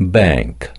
bank.